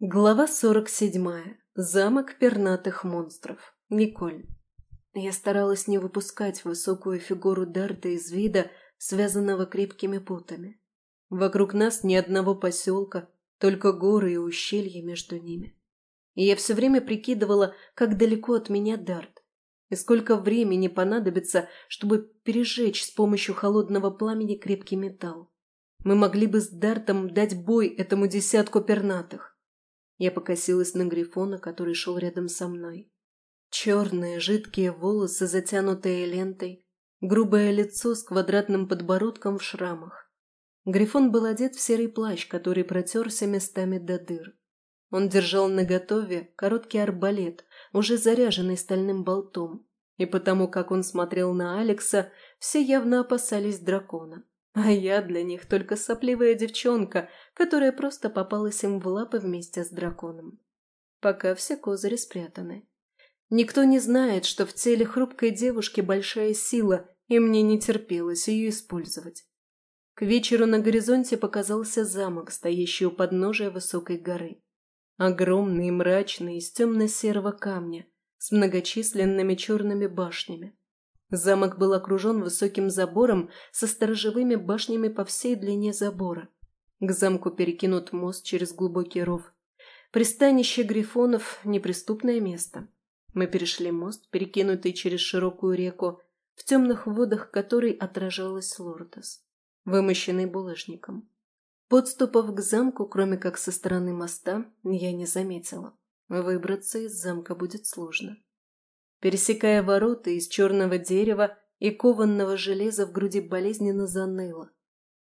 Глава 47. Замок пернатых монстров. Николь. Я старалась не выпускать высокую фигуру Дарта из вида, связанного крепкими путами. Вокруг нас ни одного поселка, только горы и ущелья между ними. И я все время прикидывала, как далеко от меня Дарт, и сколько времени понадобится, чтобы пережечь с помощью холодного пламени крепкий металл. Мы могли бы с Дартом дать бой этому десятку пернатых. Я покосилась на Грифона, который шел рядом со мной. Черные, жидкие волосы, затянутые лентой, грубое лицо с квадратным подбородком в шрамах. Грифон был одет в серый плащ, который протерся местами до дыр. Он держал наготове короткий арбалет, уже заряженный стальным болтом, и потому как он смотрел на Алекса, все явно опасались дракона. А я для них только сопливая девчонка, которая просто попалась им в лапы вместе с драконом. Пока все козыри спрятаны. Никто не знает, что в теле хрупкой девушки большая сила, и мне не терпелось ее использовать. К вечеру на горизонте показался замок, стоящий у подножия высокой горы. Огромный и мрачный, из темно-серого камня, с многочисленными черными башнями. Замок был окружен высоким забором со сторожевыми башнями по всей длине забора. К замку перекинут мост через глубокий ров. Пристанище грифонов – неприступное место. Мы перешли мост, перекинутый через широкую реку, в темных водах которой отражалась Лордос, вымощенный булыжником. Подступов к замку, кроме как со стороны моста, я не заметила. Выбраться из замка будет сложно. Пересекая ворота из черного дерева и кованного железа в груди болезненно заныло.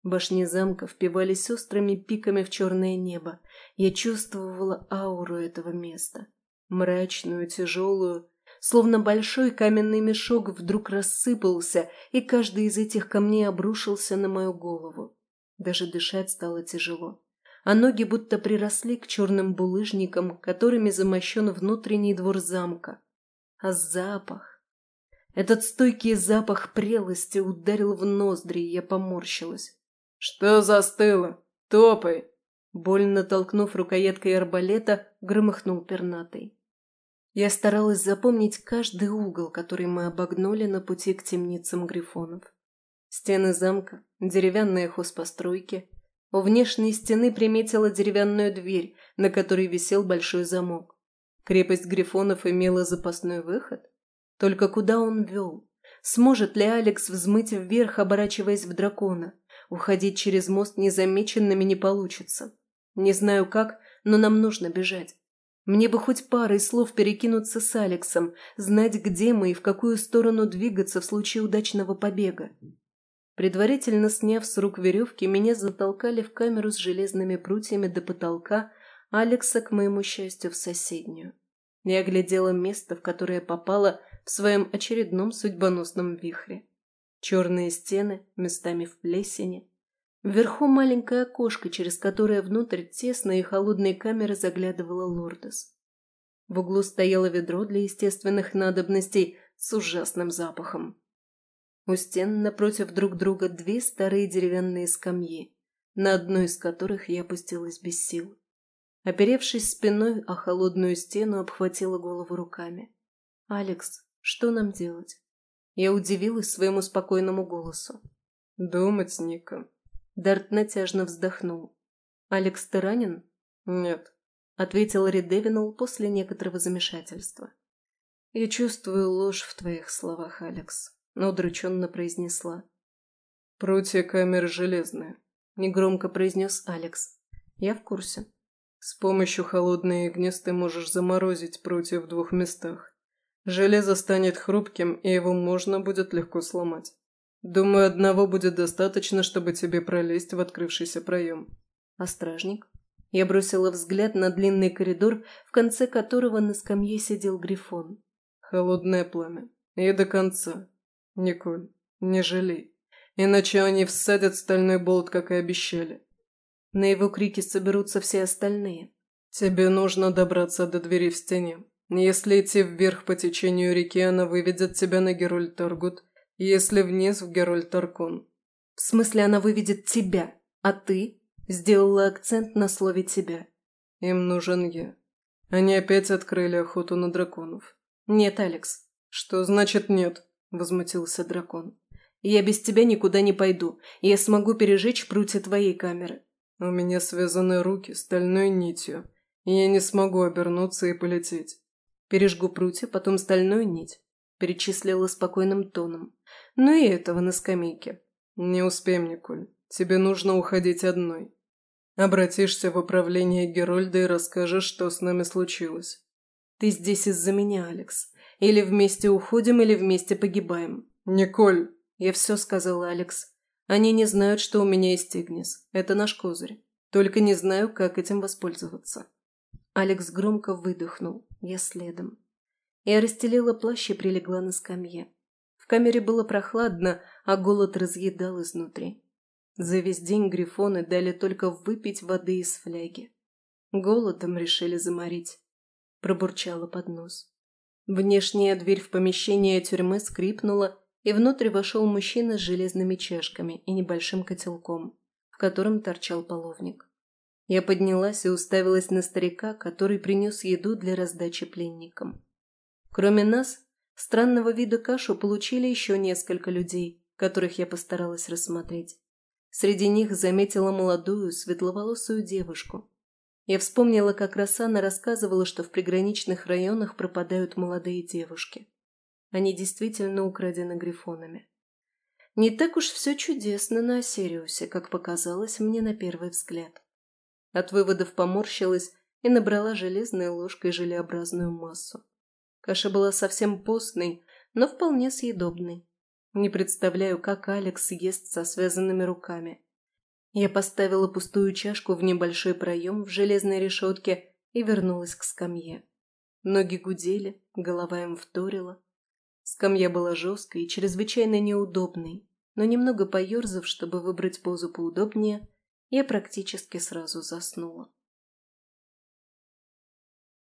Башни замка впивались острыми пиками в черное небо. Я чувствовала ауру этого места. Мрачную, тяжелую, словно большой каменный мешок вдруг рассыпался, и каждый из этих камней обрушился на мою голову. Даже дышать стало тяжело, а ноги будто приросли к черным булыжникам, которыми замощен внутренний двор замка. А запах... Этот стойкий запах прелости ударил в ноздри, и я поморщилась. «Что застыло? Топай!» Больно толкнув рукояткой арбалета, громыхнул пернатый. Я старалась запомнить каждый угол, который мы обогнули на пути к темницам грифонов. Стены замка, деревянные хозпостройки. У внешней стены приметила деревянную дверь, на которой висел большой замок. Крепость Грифонов имела запасной выход? Только куда он вел? Сможет ли Алекс взмыть вверх, оборачиваясь в дракона? Уходить через мост незамеченными не получится. Не знаю как, но нам нужно бежать. Мне бы хоть парой слов перекинуться с Алексом, знать, где мы и в какую сторону двигаться в случае удачного побега. Предварительно сняв с рук веревки, меня затолкали в камеру с железными прутьями до потолка, Алекса, к моему счастью, в соседнюю. Я глядела место, в которое попала в своем очередном судьбоносном вихре. Черные стены, местами в плесени. Вверху маленькое окошко, через которое внутрь тесной и холодной камеры заглядывала Лордос. В углу стояло ведро для естественных надобностей с ужасным запахом. У стен напротив друг друга две старые деревянные скамьи, на одной из которых я опустилась без сил. Оперевшись спиной о холодную стену, обхватила голову руками. «Алекс, что нам делать?» Я удивилась своему спокойному голосу. «Думать, Ника». Дарт натяжно вздохнул. «Алекс, ты ранен?» «Нет», — ответил Редевинул после некоторого замешательства. «Я чувствую ложь в твоих словах, Алекс», — но удрученно произнесла. «Прутья камеры железные», — негромко произнес Алекс. «Я в курсе». С помощью холодной огнес ты можешь заморозить прутья в двух местах. Железо станет хрупким, и его можно будет легко сломать. Думаю, одного будет достаточно, чтобы тебе пролезть в открывшийся проем. А стражник? Я бросила взгляд на длинный коридор, в конце которого на скамье сидел Грифон. Холодное пламя. И до конца. Николь, не жалей. Иначе они всадят стальной болт, как и обещали. На его крики соберутся все остальные. «Тебе нужно добраться до двери в стене. Если идти вверх по течению реки, она выведет тебя на Герольд-Таргут, если вниз в Герольд-Таркон». «В смысле, она выведет тебя, а ты?» Сделала акцент на слове «тебя». Им нужен я. Они опять открыли охоту на драконов. Нет, Алекс. Что значит нет? Возмутился дракон. Я без тебя никуда не пойду. Я смогу пережечь прутья твоей камеры. У меня связаны руки стальной нитью, и я не смогу обернуться и полететь. Пережгу прутья, потом стальную нить. Перечислила спокойным тоном. Ну и этого на скамейке. Не успеем, Николь. Тебе нужно уходить одной. Обратишься в управление Герольда и расскажешь, что с нами случилось. Ты здесь из-за меня, Алекс. Или вместе уходим, или вместе погибаем. Николь! Я все сказала, Алекс. Они не знают, что у меня есть Игнис. Это наш козырь. Только не знаю, как этим воспользоваться. Алекс громко выдохнул. Я следом. Я расстелила плащ и прилегла на скамье. В камере было прохладно, а голод разъедал изнутри. За весь день грифоны дали только выпить воды из фляги. Голодом решили заморить. Пробурчала под нос. Внешняя дверь в помещение тюрьмы скрипнула, и внутрь вошел мужчина с железными чашками и небольшим котелком, в котором торчал половник. Я поднялась и уставилась на старика, который принес еду для раздачи пленникам. Кроме нас, странного вида кашу получили еще несколько людей, которых я постаралась рассмотреть. Среди них заметила молодую, светловолосую девушку. Я вспомнила, как Росана рассказывала, что в приграничных районах пропадают молодые девушки. Они действительно украдены грифонами. Не так уж все чудесно на Осириусе, как показалось мне на первый взгляд. От выводов поморщилась и набрала железной ложкой желеобразную массу. Каша была совсем постной, но вполне съедобной. Не представляю, как Алекс ест со связанными руками. Я поставила пустую чашку в небольшой проем в железной решетке и вернулась к скамье. Ноги гудели, голова им вторила. Скамья была жесткой и чрезвычайно неудобной, но немного поерзав, чтобы выбрать позу поудобнее, я практически сразу заснула.